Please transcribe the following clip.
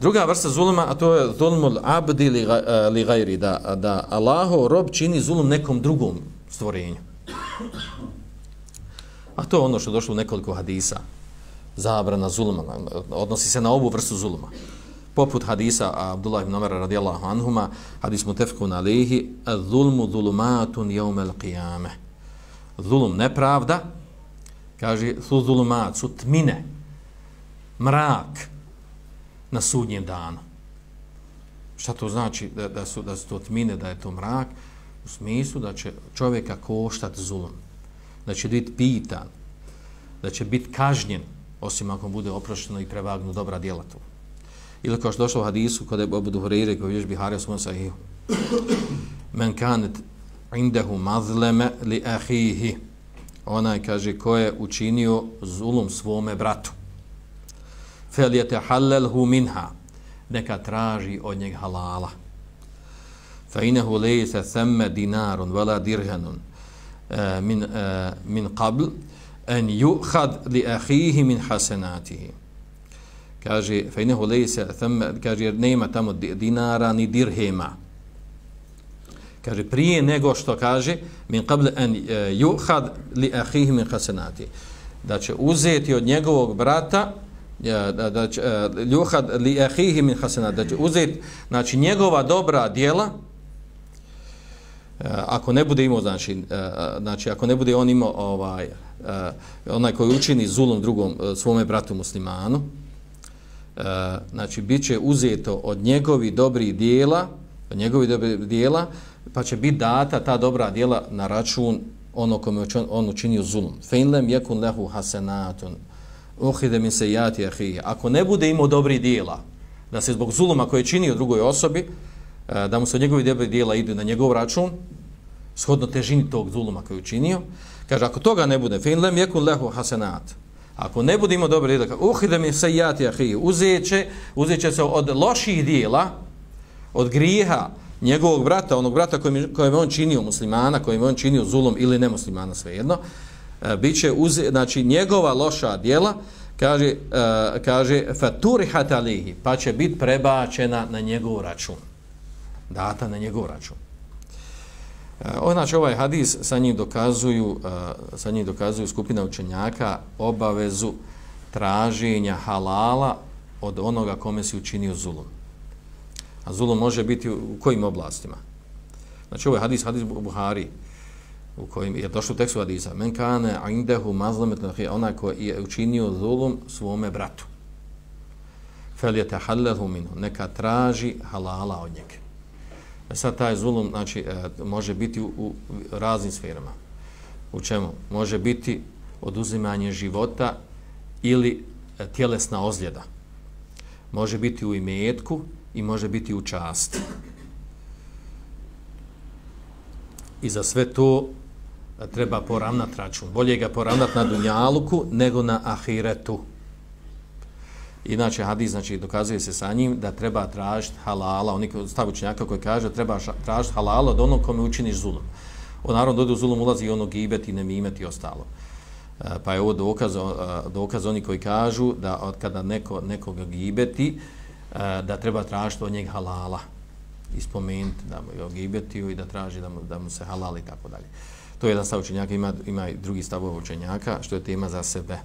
Druga vrsta zuluma, a to je zulmul abdi li, e, li gajri, da, da Allaho rob čini zulum nekom drugom stvorenju. A to je ono što je došlo u nekoliko hadisa. Zabrana zuluma, odnosi se na ovu vrstu zuluma. Poput hadisa Abdullah ibn Umar radijallahu anhuma, hadis mutefkun alihi, zulmu zulumatun jeumel qiyame. Zulum nepravda, kaže, su zulumat, su tmine, mrak, na sudnjem danu. Šta to znači da, da, su, da su to tmine, da je to mrak? U smislu da će čovjeka koštati zulom. Da će biti pitan. Da će biti kažnjen, osim ako bude oprošteno i prevagnu dobra djela tu. Ili kao što došlo u hadisu kod je Abu Duhreire koji je Bihari u svom sahihu. Men kanet indahu mazleme li ahihi. Onaj kaže ko je učinio zulum svome bratu fel je tehallelhu minha, neka traži od njeg halala. Fa inehu lejse themme dinarun vela dirhenun eh, min, eh, min qabl en juhad li ahihi min hasenatihi. Kaže, fa inehu lejse themme, kaže, jer nema tamo dinara ni dirhema. Kaže, prije nego što kaže, min qabl en eh, uh, juhad li ahihi min hasenatihi. Da će uzeti od njegovog brata da, da će, ljuhad li ahihi min hasanat, da će uzeti znači, njegova dobra djela, e, ako ne bude imao, znači, e, znači, ako ne bude on imao ovaj, e, onaj koji učini zulom drugom svome bratu muslimanu, znači, bit će uzeto od njegovi dobrih dijela, od njegovi dobrih dijela, pa će biti data ta dobra djela na račun ono kome on učinio zulum. Feinlem yakun lahu hasanatun uhide min sejati. Ako ne bude imao dobri dijela, da se zbog zuluma koje je činio drugoj osobi, e, da mu se njegovi dobri dijela idu na njegov račun, shodno težini tog zuluma koju je učinio, kaže, ako toga ne bude, fin lem jekun lehu hasenat. Ako ne bude imao dobri dijela, uhide mi se jati ahi. Uzeće, uzeće se od loših dijela, od grijeha njegovog brata, onog brata kojim, kojim on činio muslimana, kojim on činio zulom ili nemuslimana, svejedno, E, biće bit uz, znači njegova loša djela kaže, uh, kaže faturihat alihi pa će biti prebačena na njegov račun. Data na njegov račun. Uh, znači ovaj hadis sa njim dokazuju uh, sa njim dokazuju skupina učenjaka obavezu traženja halala od onoga kome si učinio zulum. A zulum može biti u kojim oblastima? Znači ovaj hadis hadis Buhari u kojim je došlo u tekstu Hadisa, men kane indehu mazlamet nahi, onaj ko je učinio zulum svome bratu. Fel je tahallahu minu, neka traži halala od njega. E sad taj zulum znači, e, može biti u, u raznim sferama. U čemu? Može biti oduzimanje života ili e, tjelesna ozljeda. Može biti u imetku i može biti u časti. I za sve to treba poravnat račun. Bolje ga poravnat na dunjaluku nego na ahiretu. Inače, hadis znači, dokazuje se sa njim da treba tražiti halala, oni stavu činjaka koji kaže treba tražiti halala od onog kome učiniš zulum. O naravno, dođe u zulum ulazi i ono gibet i nemimet i ostalo. E, pa je ovo dokaz, e, dokaz oni koji kažu da od kada neko, nekoga gibeti, e, da treba tražiti od njeg halala ispomenuti da mu je gibetio i da traži da mu, da mu se halali i tako dalje. To je jedan stav učenjaka, ima, ima i drugi stav učenjaka, što je tema za sebe.